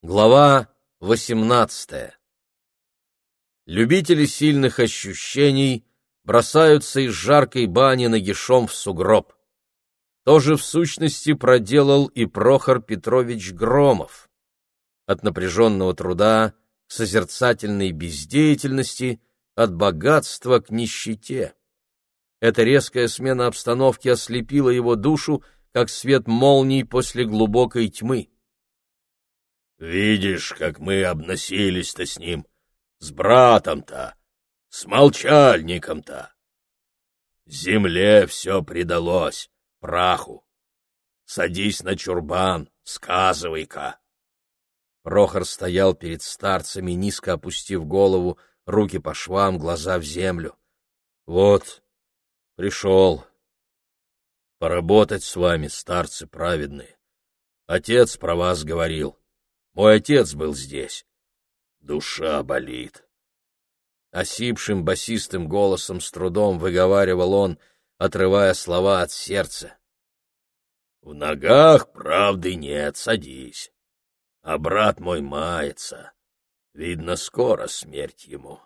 Глава 18. Любители сильных ощущений бросаются из жаркой бани нагишом в сугроб. То же в сущности проделал и Прохор Петрович Громов. От напряженного труда к созерцательной бездеятельности, от богатства к нищете. Эта резкая смена обстановки ослепила его душу, как свет молний после глубокой тьмы. Видишь, как мы обносились-то с ним, с братом-то, с молчальником-то. Земле все предалось, праху. Садись на чурбан, сказывай-ка. Прохор стоял перед старцами, низко опустив голову, руки по швам, глаза в землю. Вот, пришел. Поработать с вами, старцы праведные. Отец про вас говорил. Мой отец был здесь. Душа болит. Осипшим басистым голосом с трудом выговаривал он, отрывая слова от сердца. В ногах правды нет, садись. А брат мой мается. Видно, скоро смерть ему.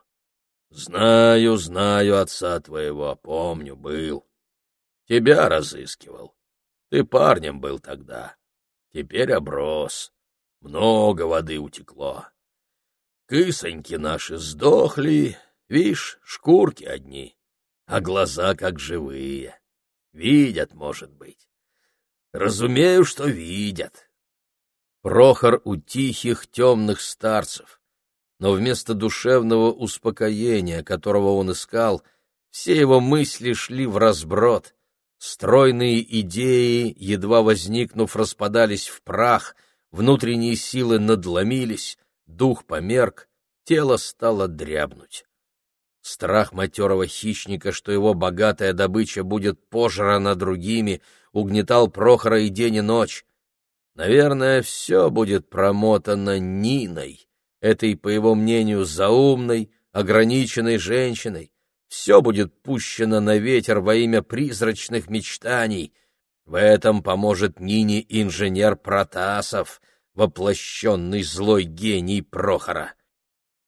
Знаю, знаю отца твоего, помню, был. Тебя разыскивал. Ты парнем был тогда. Теперь оброс много воды утекло. Кысоньки наши сдохли, вишь, шкурки одни, а глаза как живые. Видят, может быть. Разумею, что видят. Прохор у тихих темных старцев, но вместо душевного успокоения, которого он искал, все его мысли шли в разброд. Стройные идеи, едва возникнув, распадались в прах — внутренние силы надломились, дух померк, тело стало дрябнуть. Страх матерого хищника, что его богатая добыча будет пожрана другими, угнетал Прохора и день и ночь. Наверное, все будет промотано Ниной, этой, по его мнению, заумной, ограниченной женщиной. Все будет пущено на ветер во имя призрачных мечтаний, в этом поможет Нине инженер Протасов, воплощенный злой гений Прохора.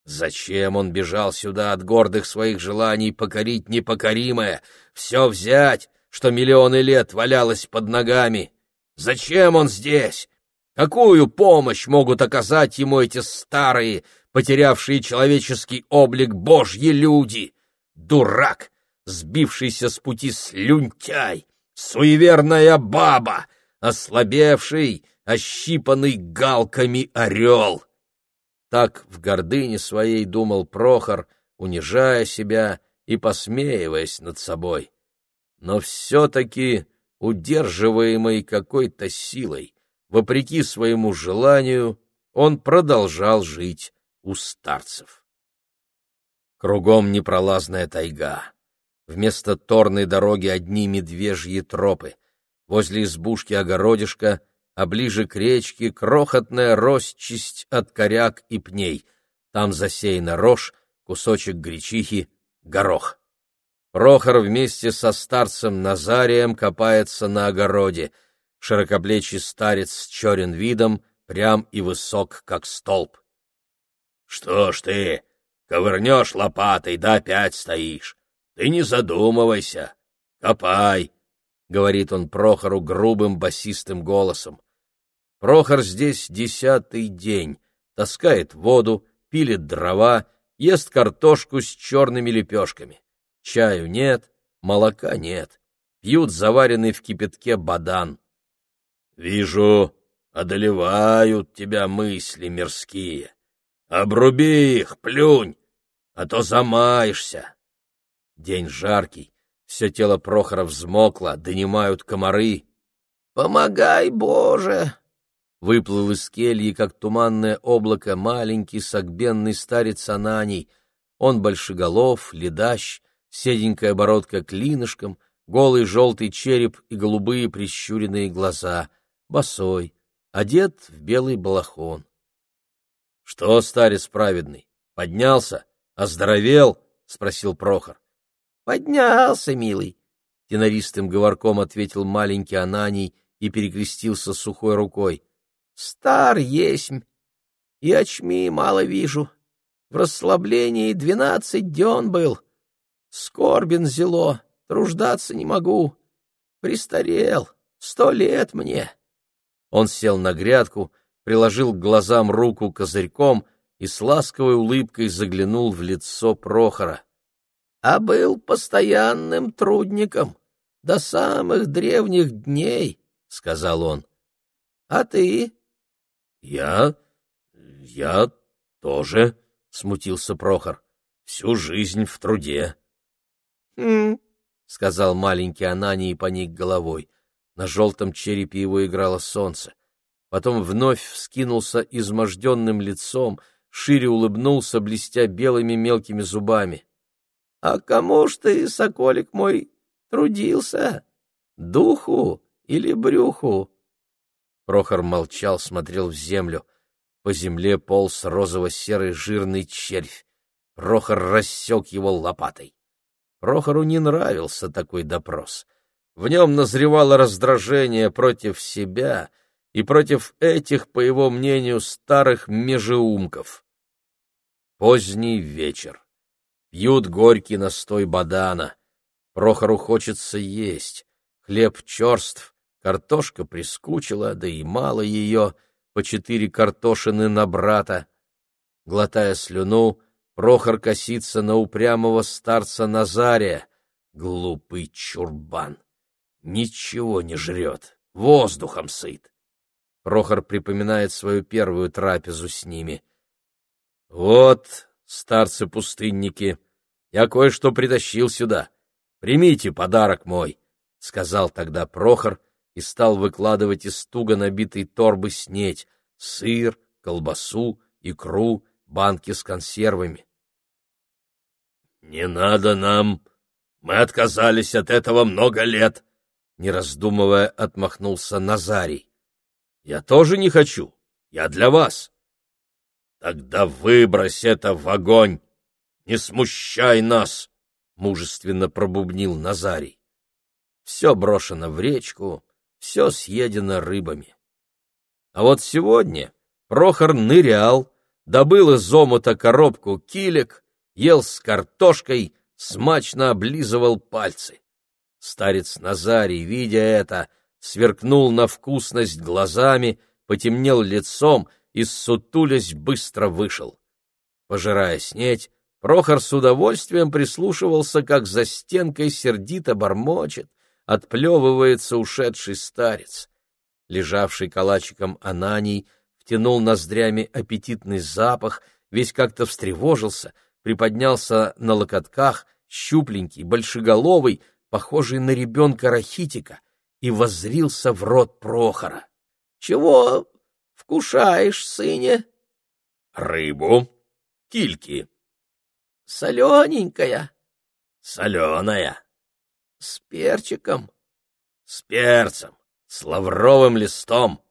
Зачем он бежал сюда от гордых своих желаний покорить непокоримое, все взять, что миллионы лет валялось под ногами? Зачем он здесь? Какую помощь могут оказать ему эти старые, потерявшие человеческий облик божьи люди? Дурак, сбившийся с пути слюнтяй! Суеверная баба, ослабевший, ощипанный галками орел. Так в гордыне своей думал Прохор, унижая себя и посмеиваясь над собой. Но все-таки, удерживаемый какой-то силой, вопреки своему желанию, он продолжал жить у старцев. Кругом непролазная тайга. Вместо торной дороги одни медвежьи тропы. Возле избушки огородишка, а ближе к речке крохотная росчесть от коряк и пней. Там засеяна рожь, кусочек гречихи, горох. Прохор вместе со старцем Назарием копается на огороде. Широкоплечий старец с черен видом, прям и высок, как столб. — Что ж ты, ковырнешь лопатой, да опять стоишь? Ты не задумывайся, копай, — говорит он Прохору грубым басистым голосом. Прохор здесь десятый день, таскает воду, пилит дрова, ест картошку с черными лепешками. Чаю нет, молока нет, пьют заваренный в кипятке бадан. Вижу, одолевают тебя мысли мирские. Обруби их, плюнь, а то замаешься. День жаркий, все тело Прохора взмокло, донимают комары. «Помогай, Боже!» Выплыл из кельи, как туманное облако, маленький согбенный старец Ананий. Он большеголов, ледащ, седенькая бородка клинышком, голый желтый череп и голубые прищуренные глаза, босой, одет в белый балахон. — Что, старец праведный, поднялся, оздоровел? — спросил Прохор. Поднялся, милый, тенористым говорком ответил маленький Ананий и перекрестился сухой рукой. Стар есмь, и очми мало вижу. В расслаблении двенадцать дён был. Скорбен зело, труждаться не могу. Пристарел, сто лет мне. Он сел на грядку, приложил к глазам руку козырьком и с ласковой улыбкой заглянул в лицо Прохора. — А был постоянным трудником до самых древних дней, — сказал он. — А ты? — Я... я тоже, — смутился Прохор. — Всю жизнь в труде. — Хм, — сказал маленький Анани и поник головой. На желтом черепе его играло солнце. Потом вновь вскинулся изможденным лицом, шире улыбнулся, блестя белыми мелкими зубами. — А кому ж ты, соколик мой, трудился? Духу или брюху? Прохор молчал, смотрел в землю. По земле полз розово-серый жирный червь. Прохор рассек его лопатой. Прохору не нравился такой допрос. В нем назревало раздражение против себя и против этих, по его мнению, старых межеумков. Поздний вечер. Пьют горький настой бадана. Прохору хочется есть. Хлеб черств, картошка прискучила, да и мало ее, по четыре картошины на брата. Глотая слюну, Прохор косится на упрямого старца Назария. Глупый чурбан! Ничего не жрет, воздухом сыт. Прохор припоминает свою первую трапезу с ними. «Вот, старцы-пустынники, я кое-что притащил сюда. Примите подарок мой», — сказал тогда Прохор и стал выкладывать из туго набитой торбы снеть, сыр, колбасу, икру, банки с консервами. «Не надо нам. Мы отказались от этого много лет», — не раздумывая отмахнулся Назарий. «Я тоже не хочу. Я для вас». «Тогда выбрось это в огонь! Не смущай нас!» — мужественно пробубнил Назарий. Все брошено в речку, все съедено рыбами. А вот сегодня Прохор нырял, добыл из омута коробку килек, ел с картошкой, смачно облизывал пальцы. Старец Назарий, видя это, сверкнул на вкусность глазами, потемнел лицом и, сутулясь, быстро вышел. Пожирая снеть, Прохор с удовольствием прислушивался, как за стенкой сердито бормочет, отплевывается ушедший старец. Лежавший калачиком Ананий втянул ноздрями аппетитный запах, весь как-то встревожился, приподнялся на локотках, щупленький, большеголовый, похожий на ребенка Рахитика, и воззрился в рот Прохора. — Чего вкушаешь, сыне? — Рыбу, кильки. — Солененькая? — Соленая. — С перчиком? — С перцем, с лавровым листом.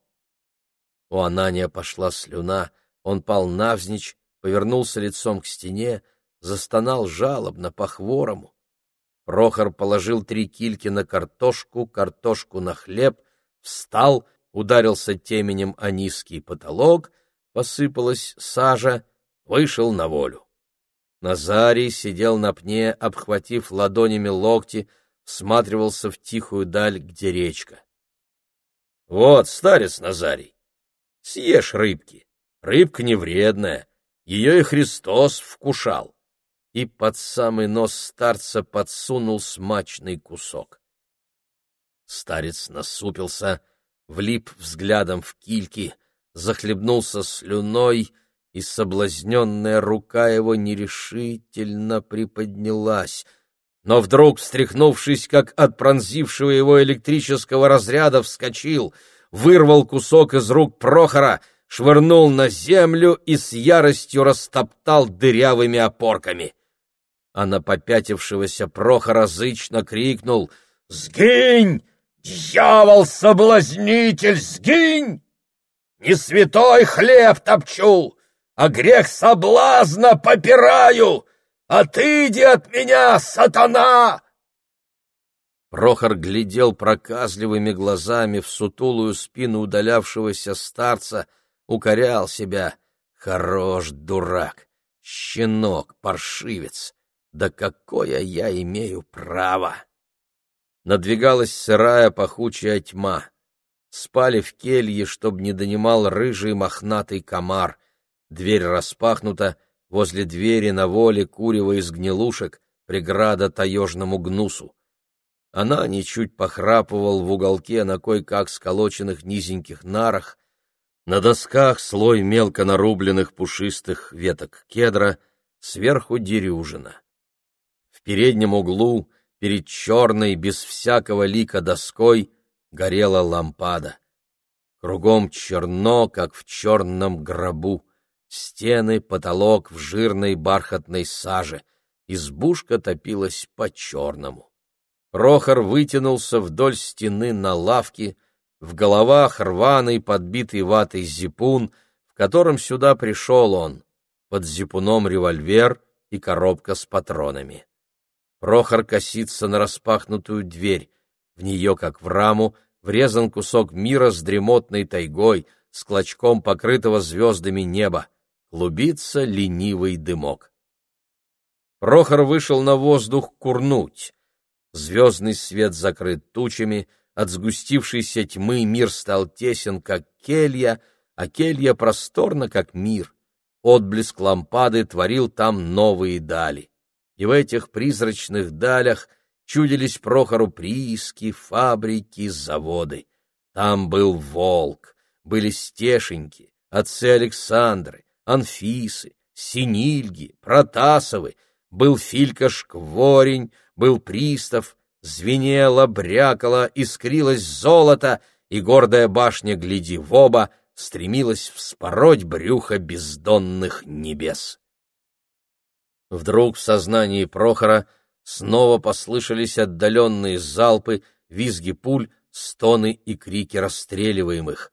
У Анания пошла слюна, он пал навзничь, повернулся лицом к стене, застонал жалобно по-хворому. Прохор положил три кильки на картошку, картошку на хлеб, встал, ударился теменем о низкий потолок, посыпалась сажа, вышел на волю. Назарий сидел на пне, обхватив ладонями локти, всматривался в тихую даль, где речка. — Вот, старец Назарий, Съешь рыбки. Рыбка не вредная, ее и Христос вкушал. И под самый нос старца подсунул смачный кусок. Старец насупился, влип взглядом в кильки, захлебнулся слюной, и соблазненная рука его нерешительно приподнялась. Но вдруг, встряхнувшись, как от пронзившего его электрического разряда, вскочил — вырвал кусок из рук Прохора, швырнул на землю и с яростью растоптал дырявыми опорками. А на попятившегося Прохора зычно крикнул «Сгинь, дьявол-соблазнитель, сгинь! Не святой хлеб топчу, а грех соблазна попираю! Отыди от меня, сатана!» Прохор глядел проказливыми глазами в сутулую спину удалявшегося старца, укорял себя. Хорош дурак, щенок, паршивец. Да какое я имею право? Надвигалась сырая пахучая тьма. Спали в келье, чтоб не донимал рыжий мохнатый комар. Дверь распахнута, возле двери на воле курева из гнилушек, преграда таежному гнусу. Она ничуть похрапывал в уголке на кое-как сколоченных низеньких нарах, на досках слой мелко нарубленных пушистых веток кедра, сверху дерюжина. В переднем углу, перед черной, без всякого лика доской, горела лампада. Кругом черно, как в черном гробу. Стены, потолок в жирной бархатной саже. Избушка топилась по-черному. Прохор вытянулся вдоль стены на лавке, в головах рваный, подбитый ватой зипун, в котором сюда пришел он, под зипуном револьвер и коробка с патронами. Прохор косится на распахнутую дверь, в нее, как в раму, врезан кусок мира с дремотной тайгой, с клочком покрытого звездами неба, клубится ленивый дымок. Прохор вышел на воздух курнуть. Звездный свет закрыт тучами — от сгустившейся тьмы мир стал тесен, как келья, а келья просторна, как мир. Отблеск лампады творил там новые дали. И в этих призрачных далях чудились Прохору прииски, фабрики, заводы. Там был волк, были стешеньки, отцы Александры, Анфисы, Синильги, Протасовы, был Филька Шкворень, был Пристав, звенело, брякало, искрилось золото, и гордая башня, гляди в оба, стремилась вспороть брюхо бездонных небес. Вдруг в сознании Прохора снова послышались отдаленные залпы, визги пуль, стоны и крики расстреливаемых.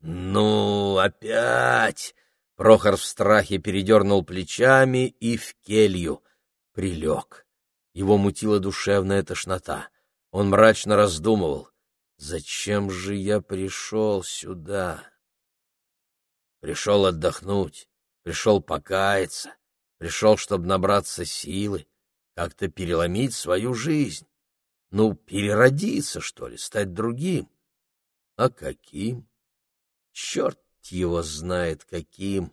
«Ну, опять!» Прохор в страхе передернул плечами и в келью прилег. Его мутила душевная тошнота. Он мрачно раздумывал. «Зачем же я пришел сюда?» Пришел отдохнуть, пришел покаяться, пришел, чтобы набраться силы, как-то переломить свою жизнь. Ну, переродиться, что ли, стать другим. А каким? Черт его знает каким.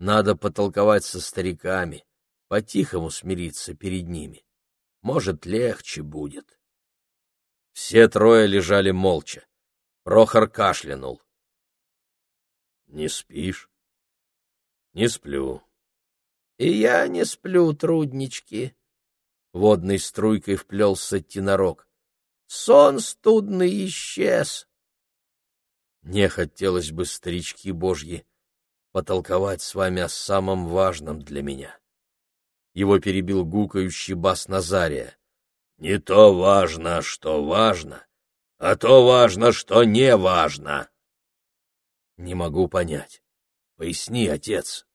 Надо потолковать со стариками, по-тихому смириться перед ними. Может, легче будет. Все трое лежали молча. Прохор кашлянул. — Не спишь? — Не сплю. — И я не сплю, труднички. Водной струйкой вплелся тенорок. Сон студный исчез. Не хотелось бы, старички божьи, потолковать с вами о самом важном для меня. Его перебил гукающий бас Назария. «Не то важно, что важно, а то важно, что не важно». «Не могу понять. Поясни, отец».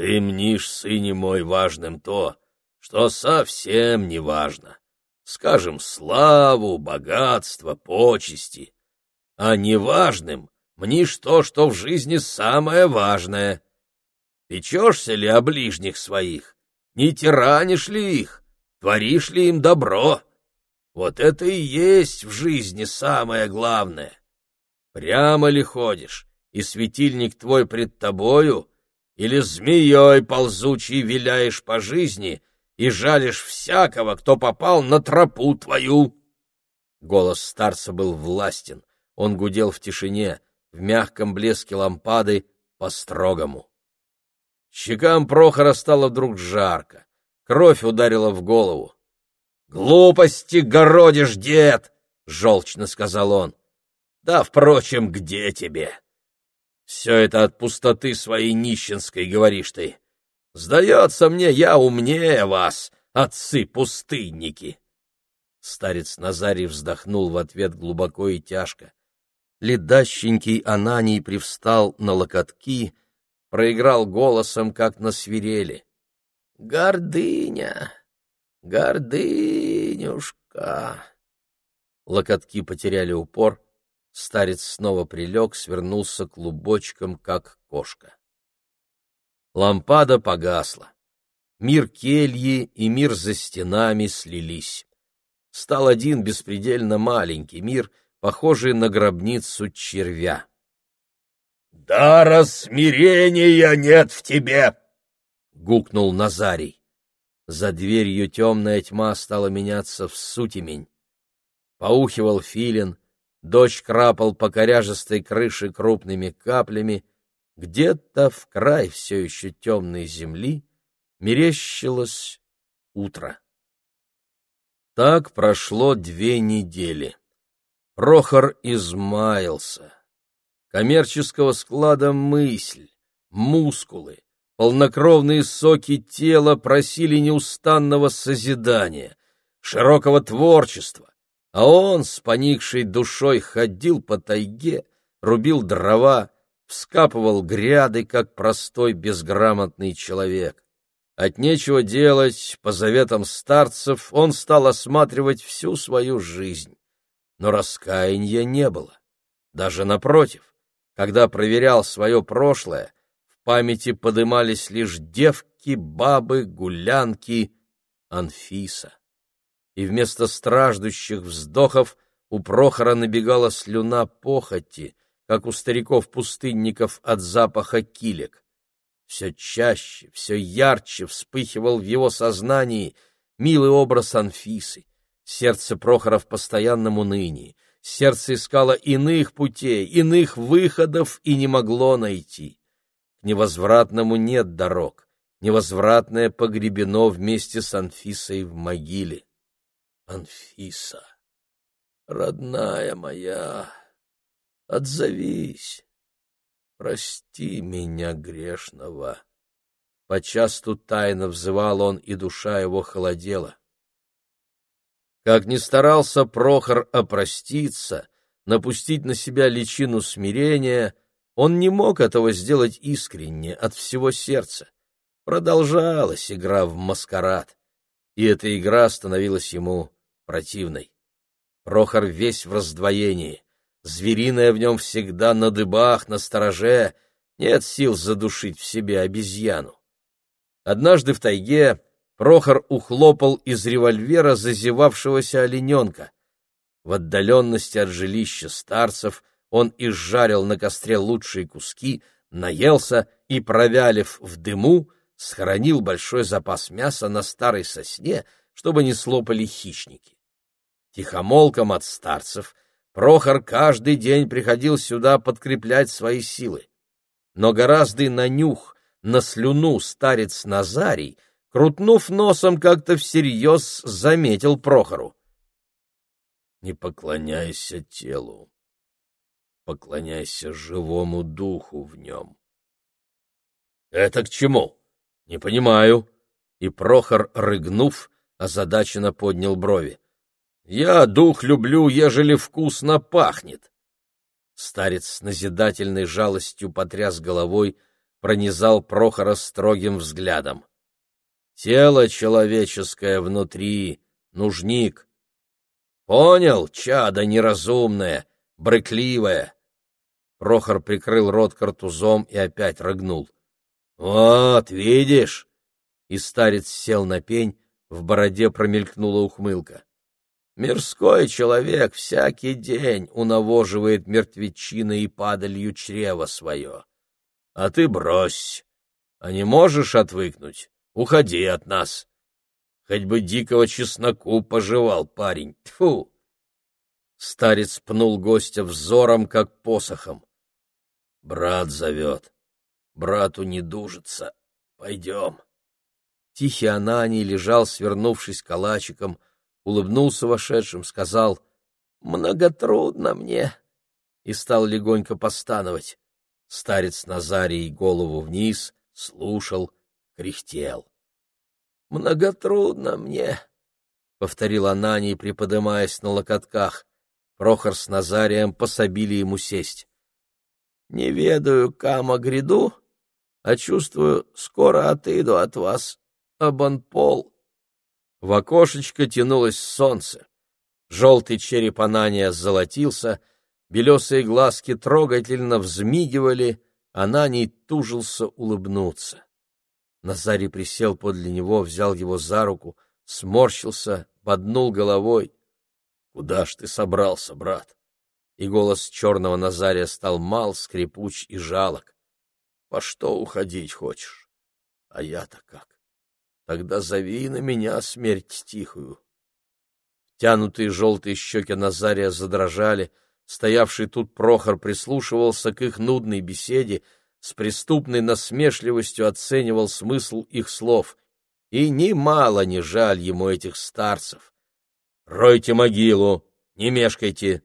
«Ты мнишь, сыне мой, важным то, что совсем не важно. Скажем, славу, богатство, почести. А неважным мнишь то, что в жизни самое важное. Печешься ли о ближних своих? Не тиранишь ли их? Творишь ли им добро? Вот это и есть в жизни самое главное. Прямо ли ходишь, и светильник твой пред тобою, или змеей ползучей виляешь по жизни и жалишь всякого, кто попал на тропу твою?» Голос старца был властен, он гудел в тишине, в мягком блеске лампады, по-строгому. Щекам Прохора стало вдруг жарко. Кровь ударила в голову. «Глупости городишь, дед!» — желчно сказал он. «Да, впрочем, где тебе? Все это от пустоты своей нищенской, говоришь ты. Сдается мне, я умнее вас, отцы-пустынники!» Старец Назарий вздохнул в ответ глубоко и тяжко. Ледащенький Ананий привстал на локотки — проиграл голосом, как на свирели. «Гордыня! Гордынюшка!» Локотки потеряли упор, старец снова прилег, свернулся клубочком, как кошка. Лампада погасла. Мир кельи и мир за стенами слились. Стал один беспредельно маленький мир, похожий на гробницу червя. «Дара смирения нет в тебе!» — гукнул Назарий. За дверью темная тьма стала меняться в сутемень. Поухивал филин, дождь крапал по коряжестой крыше крупными каплями, где-то в край все еще темной земли мерещилось утро. Так прошло две недели. Прохор измаялся. Коммерческого склада мысль, мускулы, полнокровные соки тела просили неустанного созидания, широкого творчества, а он с поникшей душой ходил по тайге, рубил дрова, вскапывал гряды, как простой безграмотный человек. От нечего делать, по заветам старцев, он стал осматривать всю свою жизнь. Но раскаяния не было. Даже напротив, когда проверял свое прошлое, в памяти подымались лишь девки, бабы, гулянки, Анфиса. И вместо страждущих вздохов у Прохора набегала слюна похоти, как у стариков-пустынников от запаха килек все чаще, все ярче вспыхивал в его сознании милый образ Анфисы. Сердце Прохора в постоянном унынии. Сердце искало иных путей, иных выходов и не могло найти. К невозвратному нет дорог. Невозвратное погребено вместе с Анфисой в могиле. Анфиса, родная моя, отзовись. Прости меня, грешного. Почасту тайно взывал он, и душа его холодела. Как ни старался Прохор опроститься, напустить на себя личину смирения, он не мог этого сделать искренне, от всего сердца. Продолжалась игра в маскарад, и эта игра становилась ему противной. Прохор весь в раздвоении. Звериное в нем всегда на дыбах, на стороже, нет сил задушить в себе обезьяну. Однажды в тайге Прохор ухлопал из револьвера зазевавшегося олененка. В отдаленности от жилища старцев он изжарил на костре лучшие куски, наелся и, провялив в дыму, схоронил большой запас мяса на старой сосне, чтобы не слопали хищники. Тихомолком от старцев Прохор каждый день приходил сюда подкреплять свои силы. Но гораздо на нюх, на слюну старец Назарий, крутнув носом, как-то всерьез заметил Прохору. «Не поклоняйся телу, поклоняйся живому духу в нем». «Это к чему? Не понимаю». И Прохор, рыгнув, озадаченно поднял брови. Я дух люблю, ежели вкусно пахнет. Старец с назидательной жалостью потряс головой, пронизал Прохора строгим взглядом. Тело человеческое внутри, нужник. Понял, чадо неразумное, брыкливое. Прохор прикрыл рот картузом и опять рыгнул. Вот, видишь? И старец сел на пень, в бороде промелькнула ухмылка. Мирской человек всякий день унавоживает мертвечиной и падалью чрево свое. А ты брось. А не можешь отвыкнуть? Уходи от нас. Хоть бы дикого чесноку пожевал парень. Тьфу! Старец пнул гостя взором, как посохом. Брат зовет. Брату не дужится. Пойдем. Тихий Ананий лежал, свернувшись калачиком, — улыбнулся вошедшим, сказал «Многотрудно мне» и стал легонько постановать. Старец Назарий голову вниз, слушал, кряхтел. «Многотрудно мне», — повторил Ананий, приподымаясь на локотках. Прохор с Назарием пособили ему сесть. «Не ведаю, кама гряду, а чувствую, скоро отыду от вас, обанпол в окошечко тянулось солнце. Желтый череп Анания золотился, белесые глазки трогательно взмигивали, Ананий тужился улыбнуться. Назарий присел подле него, взял его за руку, сморщился, поднул головой. — Куда ж ты собрался, брат? И голос черного Назария стал мал, скрипуч и жалок. — По что уходить хочешь? А я-то как? Тогда зови на меня смерть тихую. Тянутые желтые щеки Назария задрожали, стоявший тут Прохор прислушивался к их нудной беседе, с преступной насмешливостью оценивал смысл их слов. И немало не жаль ему этих старцев. «Ройте могилу, не мешкайте!»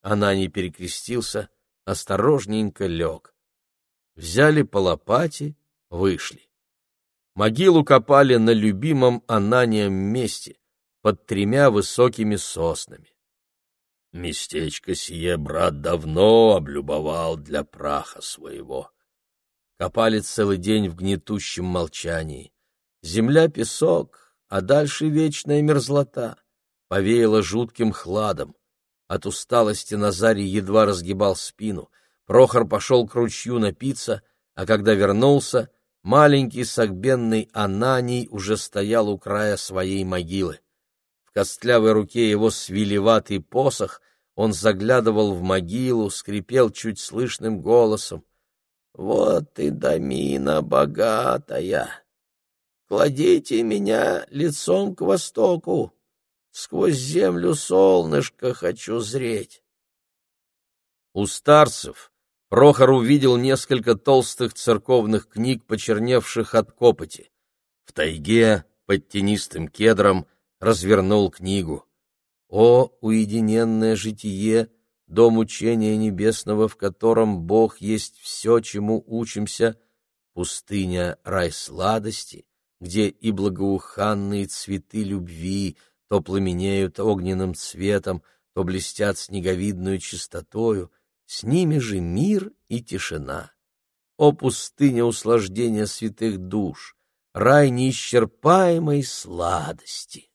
Она не перекрестился, осторожненько лег. Взяли по лопате, вышли. Могилу копали на любимом Ананием месте, под тремя высокими соснами. Местечко сие брат давно облюбовал для праха своего. Копали целый день в гнетущем молчании. Земля — песок, а дальше вечная мерзлота. Повеяло жутким хладом. От усталости Назарий едва разгибал спину. Прохор пошел к ручью напиться, а когда вернулся, маленький согбенный Ананий уже стоял у края своей могилы. В костлявой руке его свилеватый посох, он заглядывал в могилу, скрипел чуть слышным голосом. «Вот и домина богатая! Кладите меня лицом к востоку!» Сквозь землю солнышко хочу зреть. У старцев Прохор увидел несколько толстых церковных книг, почерневших от копоти. В тайге под тенистым кедром развернул книгу. О, уединенное житие, дом учения небесного, в котором Бог есть все, чему учимся, пустыня рай сладости, где и благоуханные цветы любви — то пламенеют огненным цветом, то блестят снеговидную чистотою, с ними же мир и тишина. О пустыня услаждения святых душ, рай неисчерпаемой сладости!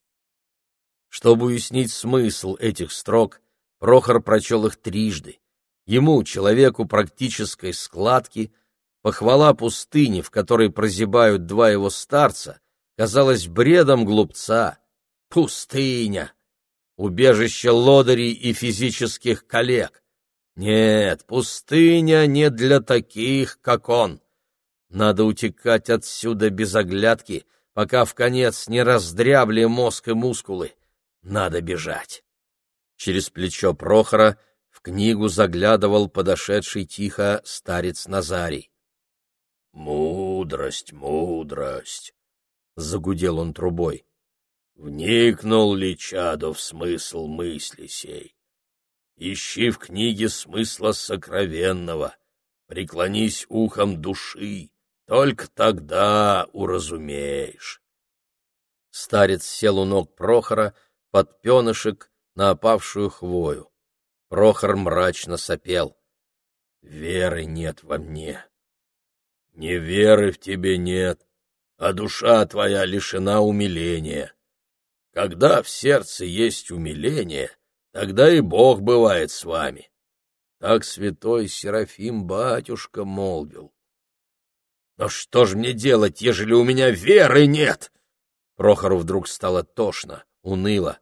Чтобы уяснить смысл этих строк, Прохор прочел их трижды. Ему, человеку практической складки, похвала пустыни, в которой прозябают два его старца, казалась бредом глупца, Пустыня! Убежище лодырей и физических коллег. Нет, пустыня не для таких, как он. Надо утекать отсюда без оглядки, пока в конец не раздрябли мозг и мускулы. Надо бежать. Через плечо Прохора в книгу заглядывал подошедший тихо старец Назарий. «Мудрость, мудрость!» — загудел он трубой. Вникнул ли чадо в смысл мысли сей? Ищи в книге смысла сокровенного, преклонись ухом души, только тогда уразумеешь. Старец сел у ног Прохора под пенышек на опавшую хвою. Прохор мрачно сопел. Веры нет во мне. Не веры в тебе нет, а душа твоя лишена умиления. Когда в сердце есть умиление, тогда и Бог бывает с вами. Так святой Серафим батюшка молвил. Но что ж мне делать, ежели у меня веры нет? Прохору вдруг стало тошно, уныло.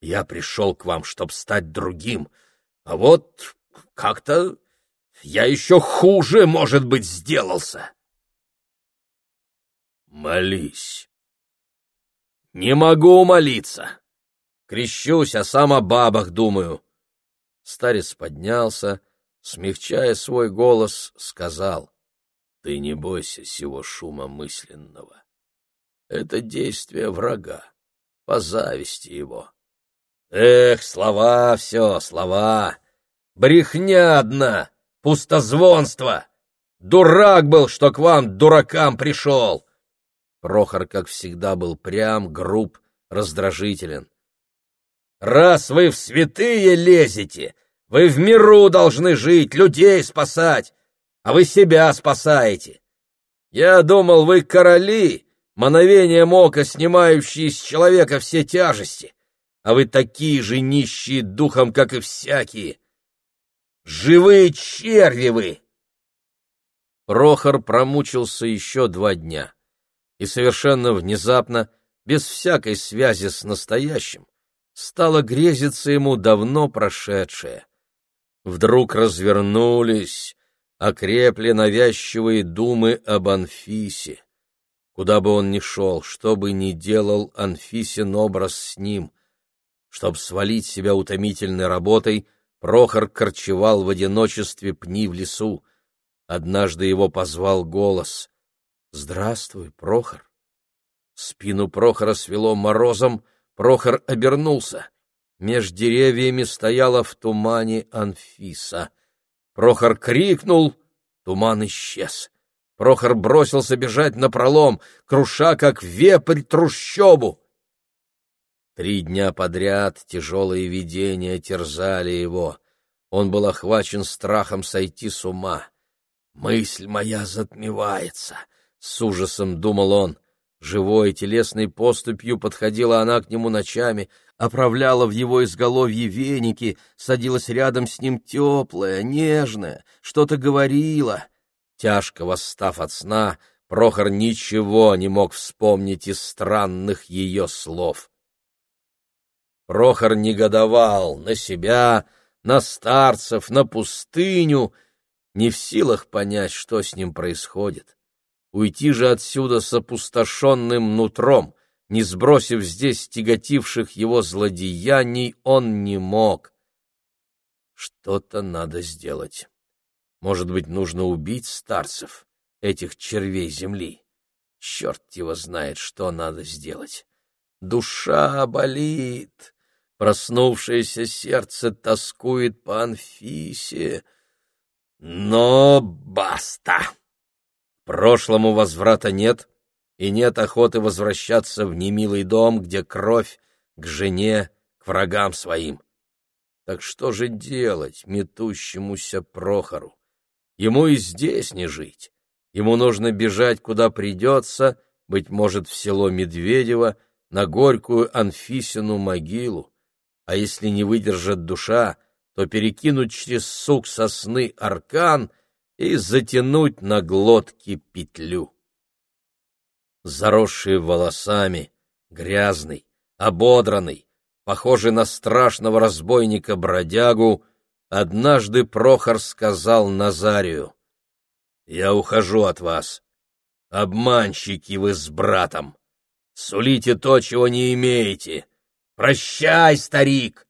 Я пришел к вам, чтоб стать другим, а вот как-то я еще хуже, может быть, сделался. Молись, не могу молиться. Крещусь, а сам о бабах думаю. Старец поднялся, смягчая свой голос, сказал, — Ты не бойся сего шума мысленного. Это действие врага, по зависти его. Эх, слова все, слова! Брехня одна, пустозвонство! Дурак был, что к вам, дуракам, пришел! Прохор, как всегда, был прям, груб, раздражителен. «Раз вы в святые лезете, вы в миру должны жить, людей спасать, а вы себя спасаете. Я думал, вы короли, мановением ока снимающие с человека все тяжести, а вы такие же нищие духом, как и всякие. Живые черви вы!» Прохор промучился еще два дня. и совершенно внезапно, без всякой связи с настоящим, стало грезиться ему давно прошедшее. Вдруг развернулись, окрепли навязчивые думы об Анфисе. Куда бы он ни шел, что бы ни делал Анфисин образ с ним. Чтоб свалить себя утомительной работой, Прохор корчевал в одиночестве пни в лесу. Однажды его позвал голос. «Здравствуй, Прохор!» Спину Прохора свело морозом, Прохор обернулся. Меж деревьями стояла в тумане Анфиса. Прохор крикнул, туман исчез. Прохор бросился бежать на пролом, круша, как вепрь, трущобу. Три дня подряд тяжелые видения терзали его. Он был охвачен страхом сойти с ума. «Мысль моя затмевается», — с ужасом думал он. Живой телесной поступью подходила она к нему ночами, оправляла в его изголовье веники, садилась рядом с ним теплая, нежная, что-то говорила. Тяжко восстав от сна, Прохор ничего не мог вспомнить из странных ее слов. Прохор негодовал на себя, на старцев, на пустыню, не в силах понять, что с ним происходит. Уйти же отсюда с опустошенным нутром, не сбросив здесь тяготивших его злодеяний, он не мог. Что-то надо сделать. Может быть, нужно убить старцев, этих червей земли. Черт его знает, что надо сделать. Душа болит, проснувшееся сердце тоскует по Анфисе. Но баста! Прошлому возврата нет, и нет охоты возвращаться в немилый дом, где кровь к жене, к врагам своим. Так что же делать метущемуся Прохору? Ему и здесь не жить. Ему нужно бежать, куда придется, быть может, в село Медведево, на горькую Анфисину могилу. А если не выдержит душа, то перекинуть через сук сосны аркан — и затянуть на глотке петлю. Заросший волосами, грязный, ободранный, похожий на страшного разбойника-бродягу, однажды Прохор сказал Назарию, «Я ухожу от вас. Обманщики вы с братом. Сулите то, чего не имеете. Прощай, старик!»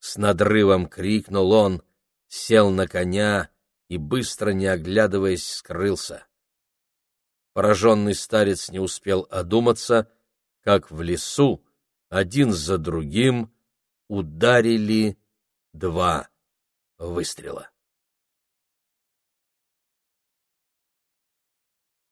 С надрывом крикнул он, сел на коня и, быстро не оглядываясь, скрылся. Пораженный старец не успел одуматься, как в лесу один за другим ударили два выстрела.